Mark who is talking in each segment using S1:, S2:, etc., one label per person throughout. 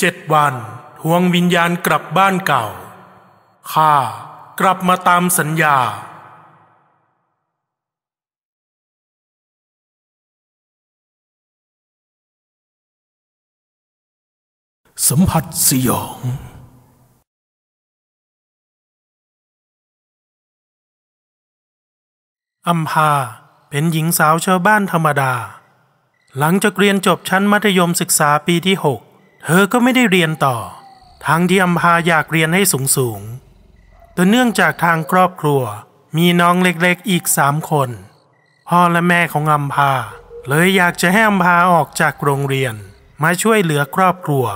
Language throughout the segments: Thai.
S1: เจ็ดวันทวงวิญญาณกลับบ้านเก่า ข้ากลับมาตามสัญญา สัมผัสสยอง อัมพาเป็นหญิงสาวชาวบ้านธรรมดา หลังจากเรียนจบชั้นมัธยมศึกษาปีที่6 เธอก็ไม่ได้เรียนต่อ ทั้งที่อัมพาอยากเรียนให้สูงสูงๆแต่เนื่องจากทางครอบครัวมีน้องเล็กๆอีกสามคน พ่อและแม่ของอัมพา เลยอยากจะให้อัมพาออกจากโรงเรียนมาช่วยเหลือครอบครัว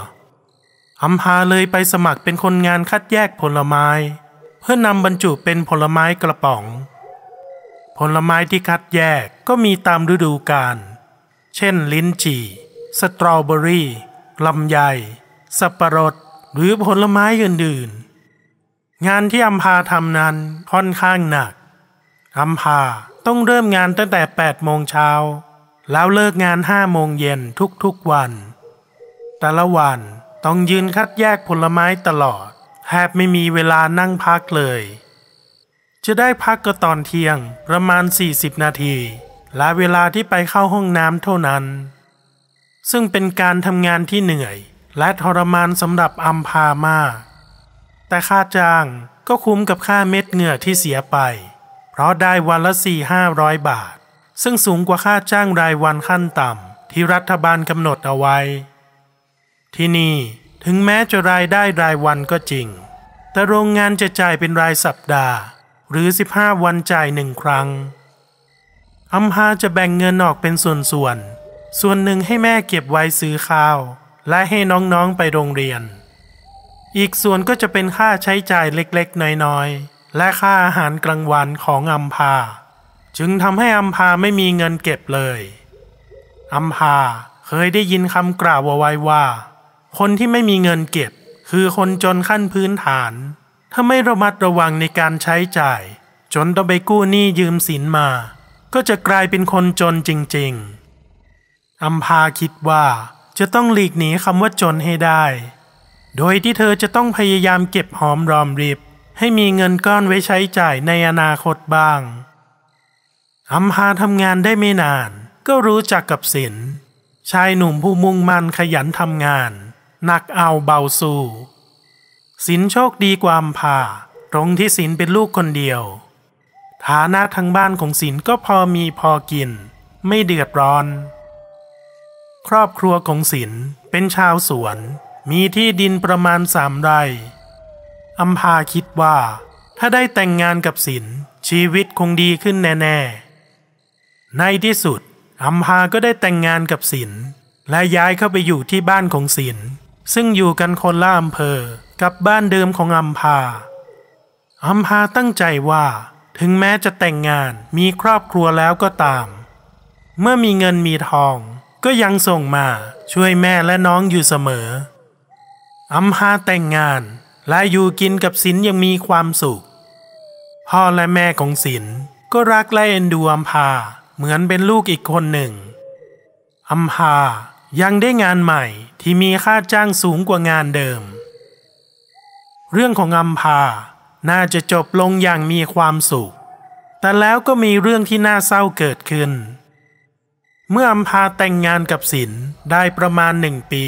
S1: อัมพาเลยไปสมัครเป็นคนงานคัดแยกผลไม้ เพื่อนำบรรจุเป็นผลไม้กระป๋อง ผลไม้ที่คัดแยกก็มีตามฤดูกาลเช่น ลิ้นจี่ สตรอเบอรี่ ลำไย สับปะรด หรือผลไม้อื่นๆ งานที่อัมพาทำนั้นค่อนข้างหนักอัมพาต้องเริ่มงานตั้งแต่ 8 โมงเช้า แล้วเลิกงาน 5 โมงเย็นทุกๆวัน แต่ละวันต้องยืนคัดแยกผลไม้ตลอดแทบไม่มีเวลานั่งพักเลย จะได้พักก็ตอนเที่ยงประมาณ 40 นาที และเวลาที่ไปเข้าห้องน้ำเท่านั้น ซึ่งเป็นการทำงานที่เหนื่อย และทรมานสำหรับอัมพามาแต่ค่าจ้างก็คุ้มกับค่าเม็ดเหงื่อที่เสียไป เพราะได้วันละ4 5 0 0บาท ซึ่งสูงกว่าค่าจ้างรายวันขั้นต่ำที่รัฐบาลกำหนดเอาไว้ ที่นี่ถึงแม้จะรายได้รายวันก็จริง แต่โรงงานจะจ่ายเป็นรายสัปดาห์ หรือ 15 วันจ่ายหนึ่งครั้งอัมพาจะแบ่งเงินออกเป็นส่วนๆ ส่วนหนึ่งให้แม่เก็บไว้ซื้อข้าว และให้น้องๆไปโรงเรียน อีกส่วนก็จะเป็นค่าใช้จ่ายเล็กๆ น้อยๆ และค่าอาหารกลางวันของอัมพา จึงทำให้อัมพาไม่มีเงินเก็บเลย อัมพาเคยได้ยินคำกล่าวเอาไว้ว่า คนที่ไม่มีเงินเก็บ คือคนจนขั้นพื้นฐาน ถ้าไม่ระมัดระวังในการใช้จ่าย จนต้องไปกู้หนี้ยืมสินมา ก็จะกลายเป็นคนจนจริง ๆ อัมพาคิดว่าจะต้องหลีกหนีคำว่าจนให้ได้ โดยที่เธอจะต้องพยายามเก็บหอมรอมริบ ให้มีเงินก้อนไว้ใช้จ่ายในอนาคตบ้าง อัมพาทำงานได้ไม่นาน ก็รู้จักกับศิลชายหนุ่มผู้มุ่งมั่นขยันทำงานหนักเอาเบาสู้สินโชคดีกว่าอัมพาตรงที่สินเป็นลูกคนเดียว ฐานะทางบ้านของสินก็พอมีพอกิน ไม่เดือดร้อน ครอบครัวของสินเป็นชาวสวน มีที่ดินประมาณสามไร่อัมพาคิดว่า ถ้าได้แต่งงานกับสินชีวิตคงดีขึ้นแน่ ๆ ในที่สุดอัมพาก็ได้แต่งงานกับสินและย้ายเข้าไปอยู่ที่บ้านของสินซึ่งอยู่กันคนละอำเภอกับบ้านเดิมของอัมพาอัมพาตั้งใจว่า ถึงแม้จะแต่งงานมีครอบครัวแล้วก็ตาม เมื่อมีเงินมีทอง ก็ยังส่งมาช่วยแม่และน้องอยู่เสมอ อัมพาแต่งงานและอยู่กินกับสินยังมีความสุข พ่อและแม่ของสินก็รักและเอ็นดูอัมพาเหมือนเป็นลูกอีกคนหนึ่ง อัมพายังได้งานใหม่ที่มีค่าจ้างสูงกว่างานเดิม เรื่องของอัมพาน่าจะจบลงอย่างมีความสุข แต่แล้วก็มีเรื่องที่น่าเศร้าเกิดขึ้น เมื่ออัมพาแต่งงานกับศิลได้ประมาณหนึ่งปี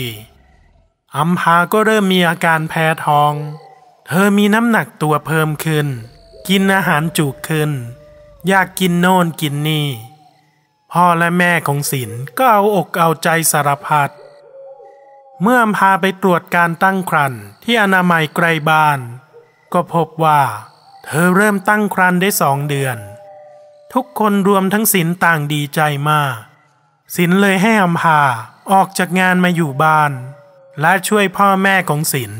S1: อัมพาก็เริ่มมีอาการแพ้ท้อง เธอมีน้ำหนักตัวเพิ่มขึ้น กินอาหารจุกขึ้น อยากกินโน่นกินนี่ พ่อและแม่ของศิลก็เอาอกเอาใจสารพัด เมื่ออัมพาไปตรวจการตั้งครรภ์ที่อนามัยไกลบ้าน ก็พบว่า เธอเริ่มตั้งครรภ์ได้สองเดือน ทุกคนรวมทั้งศิลต่างดีใจมาก ศิลเลยให้อัมพาออกจากงานมาอยู่บ้าน และช่วยพ่อแม่ของศิล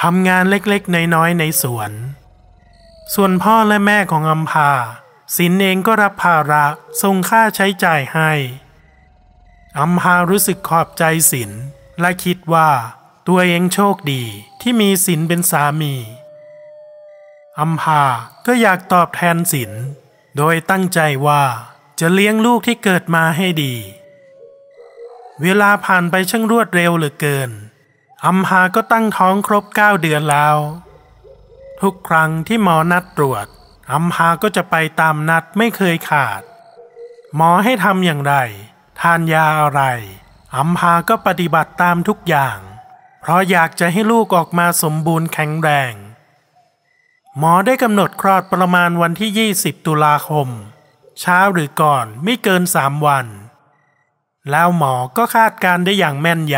S1: ทำงานเล็กๆ น้อยๆ ในสวน ส่วนพ่อและแม่ของอัมพาศิลเองก็รับภาระส่งค่าใช้จ่ายให้อัมพารู้สึกขอบใจศิลและคิดว่าตัวเองโชคดีที่มีศิลเป็นสามีอัมพาก็อยากตอบแทนศิลโดยตั้งใจว่าจะเลี้ยงลูกที่เกิดมาให้ดี เวลาผ่านไปช่างรวดเร็วเหลือเกิน อัมพาก็ตั้งท้องครบเก้าเดือนแล้ว ทุกครั้งที่หมอนัดตรวจ อัมพาก็จะไปตามนัดไม่เคยขาด หมอให้ทำอย่างไร ทานยาอะไร อัมพาก็ปฏิบัติตามทุกอย่าง เพราะอยากจะให้ลูกออกมาสมบูรณ์แข็งแรง หมอได้กำหนดคลอดประมาณวันที่ 20 ตุลาคม เช้าหรือก่อนไม่เกินสามวัน แล้วหมอก็คาดการได้อย่างแม่นย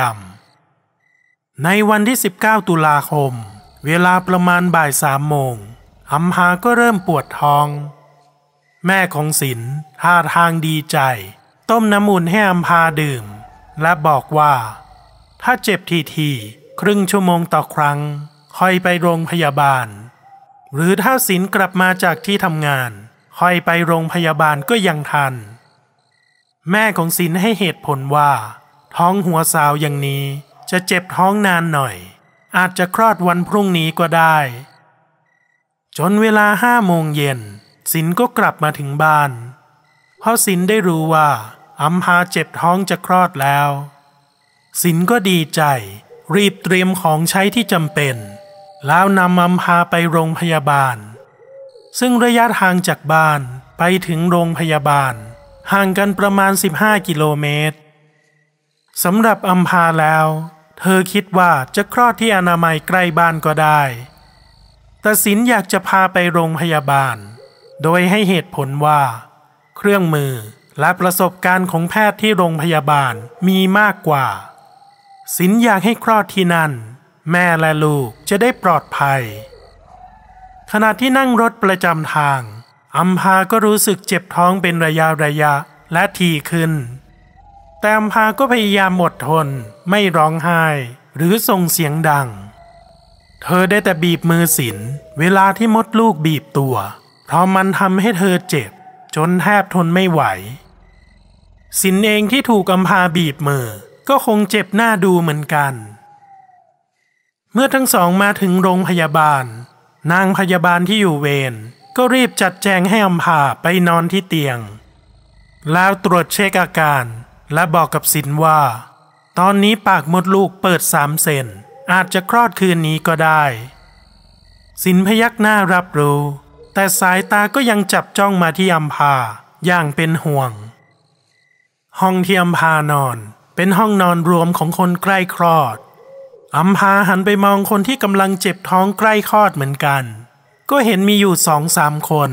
S1: ำ ในวันที่ 19 ตุลาคม เวลาประมาณบ่ายสามโมงอัมพาก็เริ่มปวดท้อง แม่ของศิลท่าทางดีใจ ต้มน้ำมูลให้อัมพาดื่ม และบอกว่า ถ้าเจ็บทีทีครึ่งชั่วโมงต่อครั้ง ค่อยไปโรงพยาบาล หรือถ้าศิลกลับมาจากที่ทำงาน ค่อยไปโรงพยาบาลก็ยังทัน แม่ของศิลให้เหตุผลว่า ท้องหัวสาวอย่างนี้จะเจ็บท้องนานหน่อย อาจจะคลอดวันพรุ่งนี้ก็ได้ จนเวลาห้าโมงเย็นศิลก็กลับมาถึงบ้าน เพราะศิลได้รู้ว่าอัมพาเจ็บท้องจะคลอดแล้วศิลก็ดีใจ รีบเตรียมของใช้ที่จำเป็น แล้วนำอัมพาไปโรงพยาบาล ซึ่งระยะทางจากบ้านไปถึงโรงพยาบาล ห่างกันประมาณ 15 กิโลเมตรสำหรับอัมพาแล้ว เธอคิดว่าจะคลอดที่อนามัยใกล้บ้านก็ได้แต่ศิลอยากจะพาไปโรงพยาบาล โดยให้เหตุผลว่า เครื่องมือและประสบการณ์ของแพทย์ที่โรงพยาบาลมีมากกว่าศิลอยากให้คลอดที่นั่น แม่และลูกจะได้ปลอดภัย ขณะที่นั่งรถประจำทาง อัมพาก็รู้สึกเจ็บท้องเป็นระยะระยะและทีขึ้น แต่อัมพาก็พยายามอดทนไม่ร้องไห้หรือส่งเสียงดัง เธอได้แต่บีบมือศิลเวลาที่มดลูกบีบตัว เพราะมันทำให้เธอเจ็บ จนแทบทนไม่ไหว สินเองที่ถูกอัมพาบีบมือก็คงเจ็บหน้าดูเหมือนกัน เมื่อทั้งสองมาถึงโรงพยาบาล นางพยาบาลที่อยู่เวร ก็รีบจัดแจงให้อัมพาไปนอนที่เตียง แล้วตรวจเช็คอาการ และบอกกับสินว่า ตอนนี้ปากมดลูกเปิดสามเซนอาจจะคลอดคืนนี้ก็ได้ สินพยักหน้ารับรู้ แต่สายตาก็ยังจับจ้องมาที่อัมพาอย่างเป็นห่วง ห้องที่อัมพานอน เป็นห้องนอนรวมของคนใกล้คลอดอัมพาหันไปมองคนที่กำลังเจ็บท้องใกล้คลอดเหมือนกัน ก็เห็นมีอยู่สองสามคน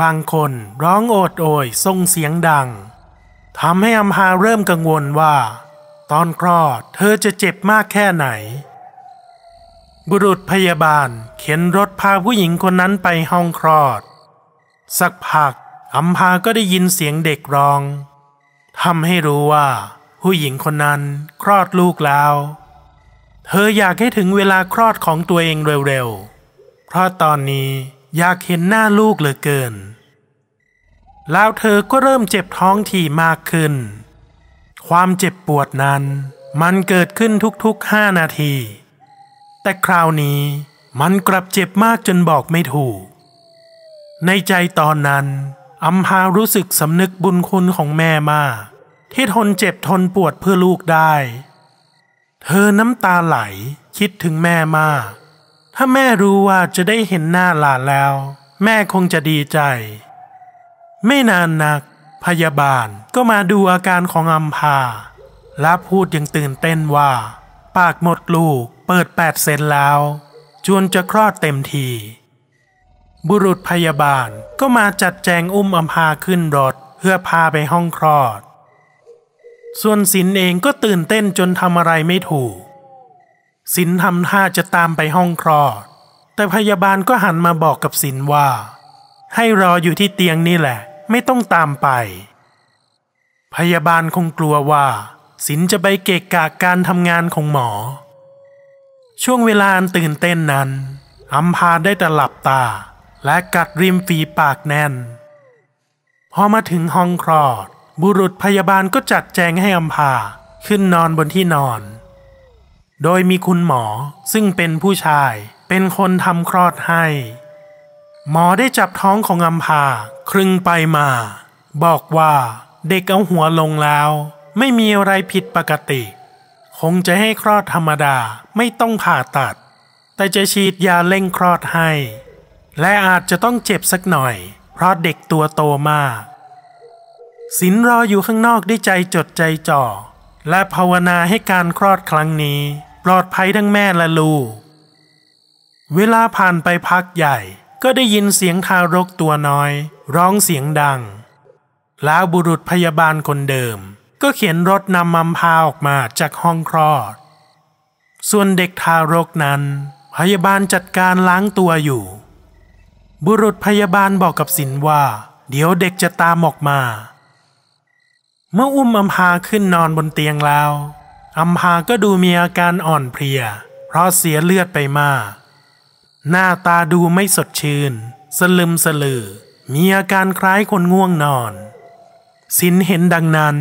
S1: บางคนร้องโอดโอยส่งเสียงดังทำให้อัมพาเริ่มกังวลว่า ตอนคลอดเธอจะเจ็บมากแค่ไหน บุรุษพยาบาลเข็นรถพาผู้หญิงคนนั้นไปห้องคลอด สักพักอัมพาก็ได้ยินเสียงเด็กร้องทำให้รู้ว่า ผู้หญิงคนนั้นคลอดลูกแล้ว เธออยากให้ถึงเวลาคลอดของตัวเองเร็วๆ เพราะตอนนี้อยากเห็นหน้าลูกเหลือเกิน แล้วเธอก็เริ่มเจ็บท้องถี่มากขึ้น ความเจ็บปวดนั้นมันเกิดขึ้นทุกๆห้านาที แต่คราวนี้มันกลับเจ็บมากจนบอกไม่ถูก ในใจตอนนั้นอัมพารู้สึกสำนึกบุญคุณของแม่มาก ที่ทนเจ็บทนปวดเพื่อลูกได้ เธอน้ำตาไหลคิดถึงแม่มาก ถ้าแม่รู้ว่าจะได้เห็นหน้าหลานแล้ว แม่คงจะดีใจ ไม่นานนัก พยาบาลก็มาดูอาการของอัมพา และพูดอย่างตื่นเต้นว่า ปากหมดลูกเปิดแปดเซนแล้ว จวนจะคลอดเต็มที บุรุษพยาบาลก็มาจัดแจงอุ้มอัมพาขึ้นรถเพื่อพาไปห้องคลอด ส่วนสินเองก็ตื่นเต้นจนทำอะไรไม่ถูก สินทำท่าจะตามไปห้องคลอด แต่พยาบาลก็หันมาบอกกับสินว่า ให้รออยู่ที่เตียงนี่แหละ ไม่ต้องตามไป พยาบาลคงกลัวว่า สินจะไปเกะกะการทำงานของหมอ ช่วงเวลาอันตื่นเต้นนั้นอัมพาได้แต่หลับตา และกัดริมฝีปากแน่น พอมาถึงห้องคลอด บุรุษพยาบาลก็จัดแจงให้อัมพาขึ้นนอนบนที่นอน โดยมีคุณหมอซึ่งเป็นผู้ชาย เป็นคนทำคลอดให้ หมอได้จับท้องของอัมพาครึ่งไปมา บอกว่าเด็กเอาหัวลงแล้ว ไม่มีอะไรผิดปกติคคงจะให้คลอดธรรมดาไม่ต้องผ่าตัด แต่จะฉีดยาเร่งคลอดให้ และอาจจะต้องเจ็บสักหน่อย เพราะเด็กตัวโตมาก สินรออยู่ข้างนอกด้วยใจจดใจจ่อและภาวนาให้การคลอดครั้งนี้ ปลอดภัยทั้งแม่และลูก เวลาผ่านไปพักใหญ่ก็ได้ยินเสียงทารกตัวน้อย ร้องเสียงดัง แล้วบุรุษพยาบาลคนเดิม ก็เขียนรถนำมัมพาออกมาจากห้องคลอด ส่วนเด็กทารกนั้น พยาบาลจัดการล้างตัวอยู่ บุรุษพยาบาลบอกกับสินว่า เดี๋ยวเด็กจะตามออกมา เมื่ออุ้มอัมพาขึ้นนอนบนเตียงแล้ว อัมพาก็ดูมีอาการอ่อนเพลีย เพราะเสียเลือดไปมาก หน้าตาดูไม่สดชื่น สลึมสลือ มีอาการคล้ายคนง่วงนอน สินเห็นดังนั้น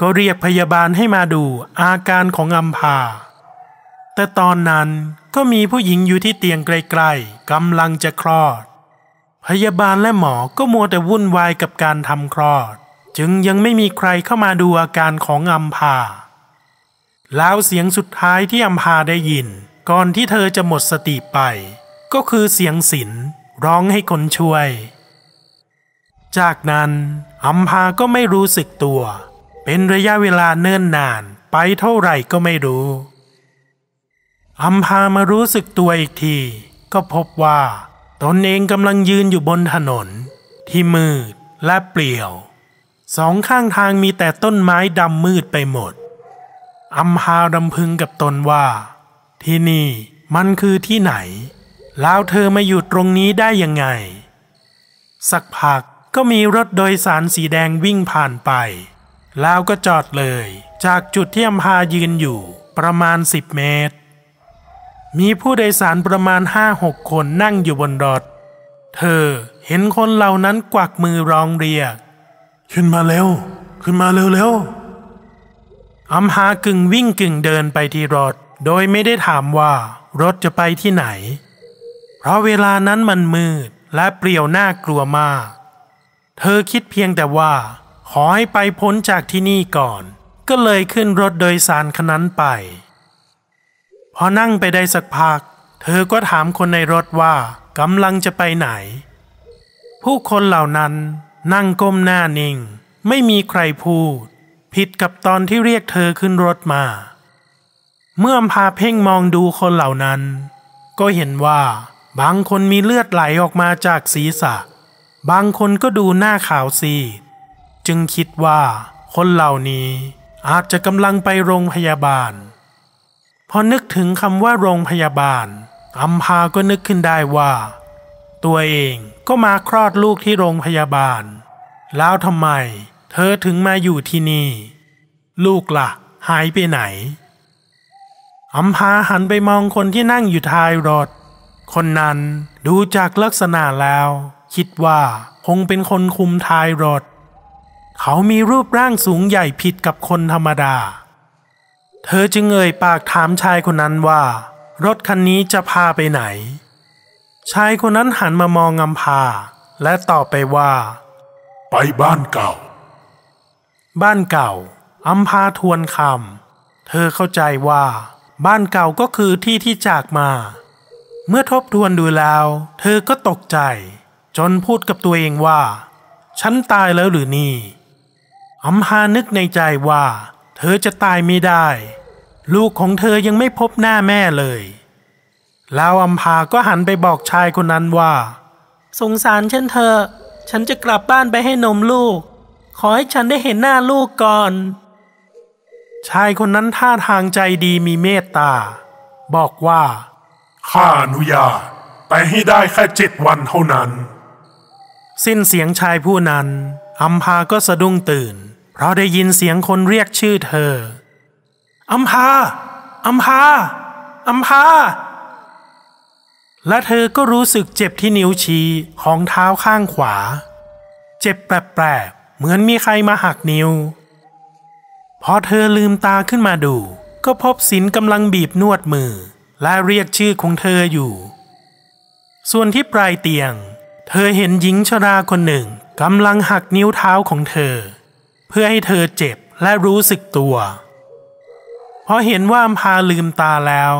S1: ก็เรียกพยาบาลให้มาดูอาการของอัมพา แต่ตอนนั้นก็มีผู้หญิงอยู่ที่เตียงใกลๆกำลังจะคลอด พยาบาลและหมอก็มัวแต่วุ่นวายกับการทำคลอด จึงยังไม่มีใครเข้ามาดูอาการของอัมพา แล้วเสียงสุดท้ายที่อัมพาได้ยิน ก่อนที่เธอจะหมดสติไป ก็คือเสียงสินร้องให้คนช่วย จากนั้นอัมพาก็ไม่รู้สึกตัว เป็นระยะเวลาเนิ่นนานไปเท่าไหร่ก็ไม่รู้อัมพามารู้สึกตัวอีกที ก็พบว่าตนเองกำลังยืนอยู่บนถนน ที่มืดและเปลี่ยว สองข้างทางมีแต่ต้นไม้ดำมืดไปหมด อัมพารำพึงกับตนว่า ที่นี่มันคือที่ไหน แล้วเธอมาอยู่ตรงนี้ได้ยังไง สักพักก็มีรถโดยสารสีแดงวิ่งผ่านไป แล้วก็จอดเลย จากจุดที่อัมพายืนอยู่ประมาณสิบเมตร มีผู้โดยสารประมาณห้าหกคนนั่งอยู่บนรถ เธอเห็นคนเหล่านั้นกวักมือร้องเรียก ขึ้นมาเร็ว ขึ้นมาเร็วเร็ว อัมพากึ่งวิ่งกึ่งเดินไปที่รถ โดยไม่ได้ถามว่ารถจะไปที่ไหน เพราะเวลานั้นมันมืดและเปลี่ยวน่ากลัวมาก เธอคิดเพียงแต่ว่า ขอให้ไปพ้นจากที่นี่ก่อน ก็เลยขึ้นรถโดยสารคันนั้นไป พอนั่งไปได้สักพัก เธอก็ถามคนในรถว่ากำลังจะไปไหน ผู้คนเหล่านั้นนั่งก้มหน้านิ่ง ไม่มีใครพูด ผิดกับตอนที่เรียกเธอขึ้นรถมา เมื่ออำพาเพ่งมองดูคนเหล่านั้น ก็เห็นว่าบางคนมีเลือดไหลออกมาจากศีรษะ บางคนก็ดูหน้าขาวซีดจึงคิดว่าคนเหล่านี้อาจจะกำลังไปโรงพยาบาล พอนึกถึงคำว่าโรงพยาบาลอัมพาก็นึกขึ้นได้ว่า ตัวเองก็มาคลอดลูกที่โรงพยาบาล แล้วทำไม เธอถึงมาอยู่ที่นี่ ลูกละ่ะ หายไปไหนอัมพาหันไปมองคนที่นั่งอยู่ท้ายรถ คนนั้นดูจากลักษณะแล้ว คิดว่าคงเป็นคนคุมท้ายรถ เขามีรูปร่างสูงใหญ่ผิดกับคนธรรมดา เธอจึงเอ่ยปากถามชายคนนั้นว่า รถคันนี้จะพาไปไหน ชายคนนั้นหันมามองอัมพาและตอบไปว่า
S2: ไปบ้านเก่า
S1: บ้านเก่าอัมพาทวนคำเธอเข้าใจว่า บ้านเก่าก็คือที่ที่จากมา เมื่อทบทวนดูแล้ว เธอก็ตกใจ จนพูดกับตัวเองว่า ฉันตายแล้วหรือนี่อัมพานึกในใจว่า เธอจะตายไม่ได้ ลูกของเธอยังไม่พบหน้าแม่เลย แล้วอัมพาก็หันไปบอกชายคนนั้นว่า สงสารฉันเธอ ฉันจะกลับบ้านไปให้นมลูก ขอให้ฉันได้เห็นหน้าลูกก่อน ชายคนนั้นท่าทางใจดีมีเมตตา บอกว่า
S2: ข้าอนุญาตไปให้ได้แค่เจ็ดวันเท่านั้น
S1: สิ้นเสียงชายผู้นั้นอัมพาก็สะดุ้งตื่น เพราะได้ยินเสียงคนเรียกชื่อเธออัมพาอัมพาอัมพาและเธอก็รู้สึกเจ็บที่นิ้วชี้ของเท้าข้างขวา เจ็บแปลก เหมือนมีใครมาหักนิ้ว พอเธอลืมตาขึ้นมาดู ก็พบสินกำลังบีบนวดมือ และเรียกชื่อของเธออยู่ ส่วนที่ปลายเตียง เธอเห็นหญิงชราคนหนึ่งกำลังหักนิ้วเท้าของเธอ เพื่อให้เธอเจ็บและรู้สึกตัวพพอเห็นว่าอัมพาลืมตาแล้ว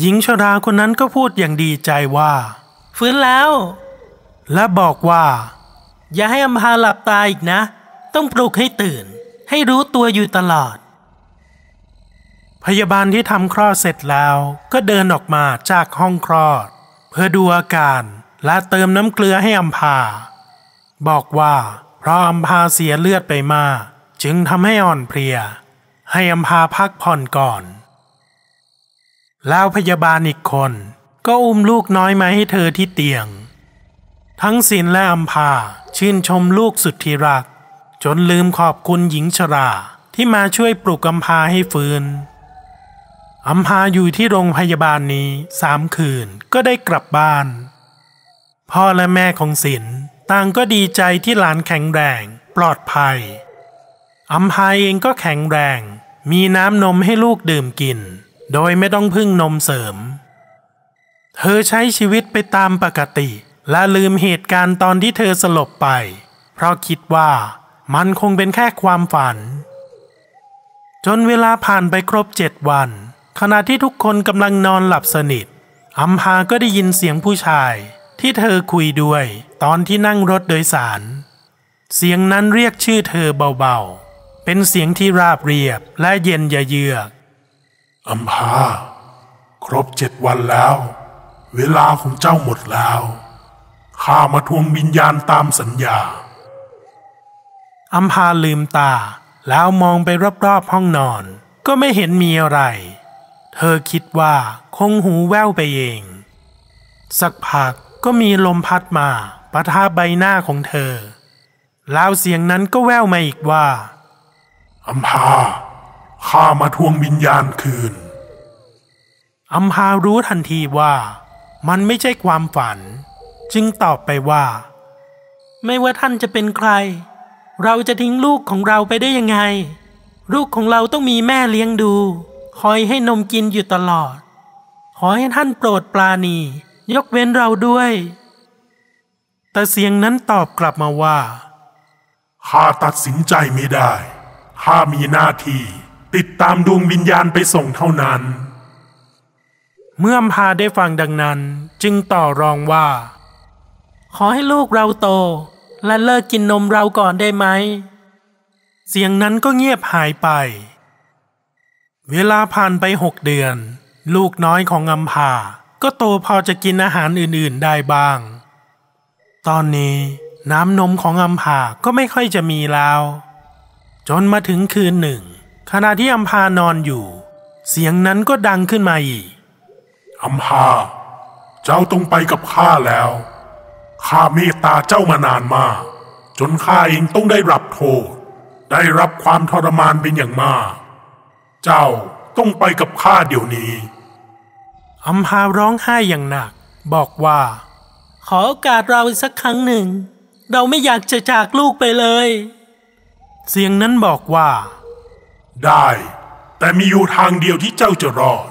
S1: หญิงชราคนนั้นก็พูดอย่างดีใจว่า ฟื้นแล้ว และบอกว่า อย่าให้อัมพาหลับตาอีกนะ ต้องปลุกให้ตื่น ให้รู้ตัวอยู่ตลอด พยาบาลที่ทำคลอดเสร็จแล้วก็เดินออกมาจากห้องคลอด เพื่อดูอาการและเติมน้ำเกลือให้อัมพา บอกว่าเพราะอัมพาเสียเลือดไปมาก จึงทำให้อ่อนเพลีย ให้อัมพาพักผ่อนก่อน แล้วพยาบาลอีกคนก็อุ้มลูกน้อยมาให้เธอที่เตียง ทั้งศิลและอัมพาชื่นชมลูกสุดที่รัก จนลืมขอบคุณหญิงชราที่มาช่วยปลุกอัมพาให้ฟื้นอัมพาอยู่ที่โรงพยาบาลนี้สามคืนก็ได้กลับบ้าน พ่อและแม่ของศิลต่างก็ดีใจที่หลานแข็งแรงปลอดภัยอัมพาเองก็แข็งแรง มีน้ำนมให้ลูกดื่มกิน โดยไม่ต้องพึ่งนมเสริม เธอใช้ชีวิตไปตามปกติ และลืมเหตุการณ์ตอนที่เธอสลบไป เพราะคิดว่ามันคงเป็นแค่ความฝัน จนเวลาผ่านไปครบเจ็ดวัน ขณะที่ทุกคนกำลังนอนหลับสนิทอัมพาก็ได้ยินเสียงผู้ชาย ที่เธอคุยด้วยตอนที่นั่งรถโดยสาร เสียงนั้นเรียกชื่อเธอเบาๆ เป็นเสียงที่ราบเรียบและเย็นยะเยือก
S2: อัมพา ครบเจ็ดวันแล้ว เวลาของเจ้าหมดแล้ว ข้ามาทวงวิญญาณตามสัญญา
S1: อัมพาลืมตา แล้วมองไปรอบๆห้องนอน ก็ไม่เห็นมีอะไร เธอคิดว่าคงหูแว่วไปเอง สักพักก็มีลมพัดมาปะทะใบหน้าของเธอ แล้วเสียงนั้นก็แว่วมาอีกว่า
S2: อัมพา ข้ามาทวงวิญญาณคืน
S1: อัมพารู้ทันทีว่า มันไม่ใช่ความฝัน จึงตอบไปว่า ไม่ว่าท่านจะเป็นใคร เราจะทิ้งลูกของเราไปได้ยังไง ลูกของเราต้องมีแม่เลี้ยงดู คอยให้นมกินอยู่ตลอด ขอให้ท่านโปรดปราณี ยกเว้นเราด้วย แต่เสียงนั้นตอบกลับมาว่า
S2: ข้าตัดสินใจไม่ได้ข้ามีหน้าที่ ติดตามดวงวิญญาณไปส่งเท่านั้น
S1: เมื่ออัมพาได้ฟังดังนั้นจึงต่อรองว่า ขอให้ลูกเราโต และเลิกกินนมเราก่อนได้ไหม เสียงนั้นก็เงียบหายไป เวลาผ่านไปหกเดือน ลูกน้อยของอัมพาก็โตพอจะกินอาหารอื่นๆได้บ้าง ตอนนี้น้ำนมของอัมพาก็ไม่ค่อยจะมีแล้ว จนมาถึงคืนหนึ่ง ขณะที่อัมพานอนอยู่ เสียงนั้นก็ดังขึ้นมาอีก
S2: อัมพา เจ้าต้องไปกับข้าแล้ว ข้าเมตตาเจ้ามานานมาก จนข้าเองต้องได้รับโทษ ได้รับความทรมานเป็นอย่างมาก เจ้าต้องไปกับข้าเดี๋ยวนี้
S1: อัมพาร้องไห้อย่างหนัก บอกว่า ขอโอกาสเราอีกสักครั้งหนึ่ง เราไม่อยากจะจากลูกไปเลย เสียงนั้นบอกว่า
S2: ได้ แต่มีอยู่ทางเดียวที่เจ้าจะรอด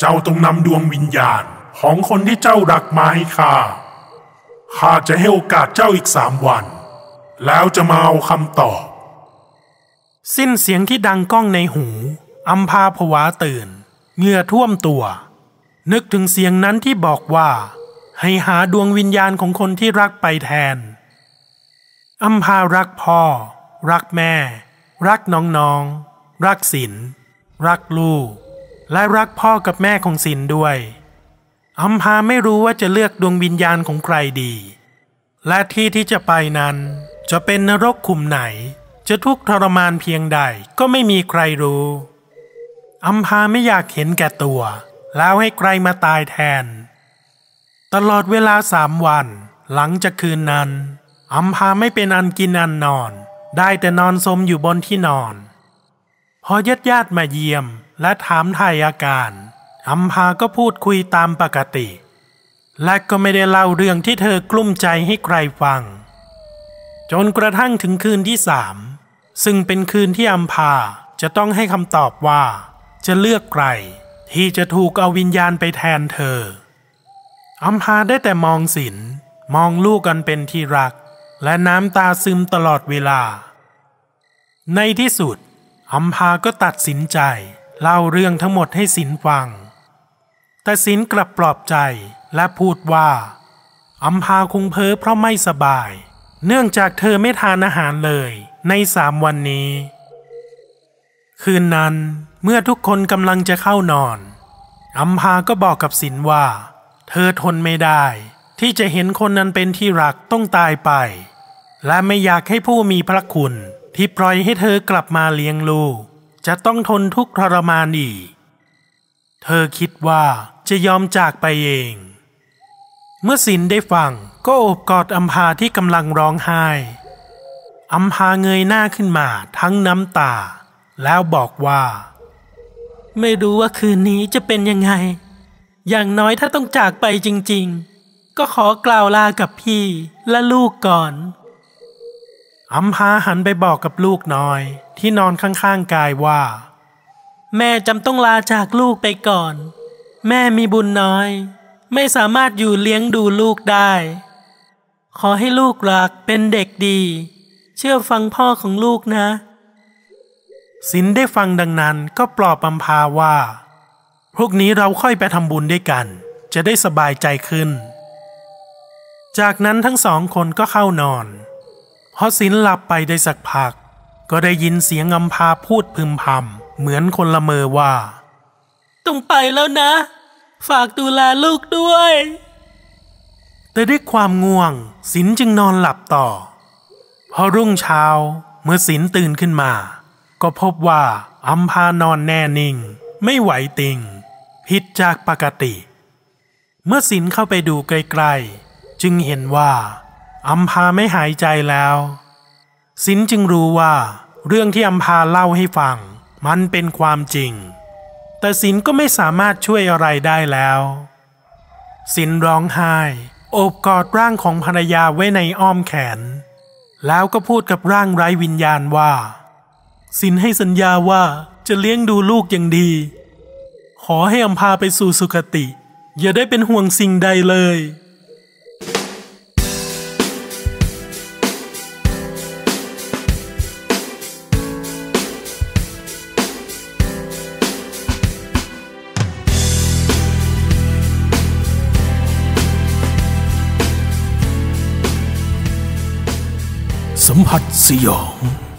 S2: เจ้าต้องนำดวงวิญญาณของคนที่เจ้ารักมาให้ข้า ข้าจะให้โอกาสเจ้าอีกสามวัน แล้วจะมาเอาคำตอบ
S1: สิ้นเสียงที่ดังก้องในหูอัมพาผวาตื่น เหงื่อท่วมตัว นึกถึงเสียงนั้นที่บอกว่า ให้หาดวงวิญญาณของคนที่รักไปแทนอัมพารักพ่อ รักแม่ รักน้องๆ รักศิลรักลูก และรักพ่อกับแม่ของศิลด้วย อัมพาไม่รู้ว่าจะเลือกดวงวิญญาณของใครดี และที่ที่จะไปนั้น จะเป็นนรกขุมไหน จะทุกข์ทรมานเพียงใดก็ไม่มีใครรู้อัมพาไม่อยากเห็นแก่ตัว แล้วให้ใครมาตายแทน ตลอดเวลาสามวัน หลังจากคืนนั้นอัมพาไม่เป็นอันกินอันนอน ได้แต่นอนสมอยู่บนที่นอน พอญาติญาติมาเยี่ยมและถามไทยอาการ อัมพาก็พูดคุยตามปกติ และก็ไม่ได้เล่าเรื่องที่เธอกลุ้มใจให้ใครฟัง จนกระทั่งถึงคืนที่สามซึ่งเป็นคืนที่อัมพาจะต้องให้คำตอบว่า จะเลือกใคร ที่จะถูกเอาวิญญาณไปแทนเธอ อัมพาได้แต่มองศิลมองลูกกันเป็นที่รัก และน้ำตาซึมตลอดเวลา ในที่สุดอัมพาก็ตัดสินใจ เล่าเรื่องทั้งหมดให้สินฟัง แต่สินกลับปลอบใจและพูดว่าอัมพาคงเพ้อเพราะไม่สบาย เนื่องจากเธอไม่ทานอาหารเลยในสามวันนี้ คืนนั้นเมื่อทุกคนกำลังจะเข้านอนอัมพาก็บอกกับสินว่า เธอทนไม่ได้ ที่จะเห็นคนนั้นเป็นที่รักต้องตายไป และไม่อยากให้ผู้มีพระคุณ ที่ปล่อยให้เธอกลับมาเลี้ยงลูก จะต้องทนทุกข์ทรมานอีก เธอคิดว่า จะยอมจากไปเอง เมื่อสินได้ฟังก็โอบกอดอัมพาที่กำลังร้องไห้ อัมพาเงยหน้าขึ้นมาทั้งน้ำตา แล้วบอกว่า ไม่รู้ว่าคืนนี้จะเป็นยังไง อย่างน้อยถ้าต้องจากไปจริง ๆ ก็ขอกล่าวลากับพี่และลูกก่อนอัมพาหันไปบอกกับลูกน้อย ที่นอนข้างๆกายว่า แม่จำต้องลาจากลูกไปก่อน แม่มีบุญน้อย ไม่สามารถอยู่เลี้ยงดูลูกได้ ขอให้ลูกรักเป็นเด็กดี เชื่อฟังพ่อของลูกนะสินได้ฟังดังนั้นก็ปลอบอัมพาว่า พวกนี้เราค่อยไปทำบุญด้วยกัน จะได้สบายใจขึ้น จากนั้นทั้งสองคนก็เข้านอนพอสินหลับไปได้สักพัก ก็ได้ยินเสียงอัมพาพูดพึมพำเหมือนคนละเมอว่า ต้องไปแล้วนะ ฝากดูแลลูกด้วย แต่ด้วยความง่วงสินจึงนอนหลับต่อ พอรุ่งเช้าเมื่อสินตื่นขึ้นมา ก็พบว่าอัมพานอนแน่นิ่ง ไม่ไหวติง ผิดจากปกติ เมื่อสินเข้าไปดูใกล้ๆ จึงเห็นว่าอัมพาไม่หายใจแล้ว สินจึงรู้ว่า เรื่องที่อัมพาเล่าให้ฟัง มันเป็นความจริง แต่สินก็ไม่สามารถช่วยอะไรได้แล้วสินร้องไห้ โอบกอดร่างของภรรยาไว้ในอ้อมแขน แล้วก็พูดกับร่างไร้วิญญาณว่าสินให้สัญญาว่าจะเลี้ยงดูลูกอย่างดี ขอให้อำพาไปสู่สุคติ อย่าได้เป็นห่วงสิ่งใดเลย
S3: 有。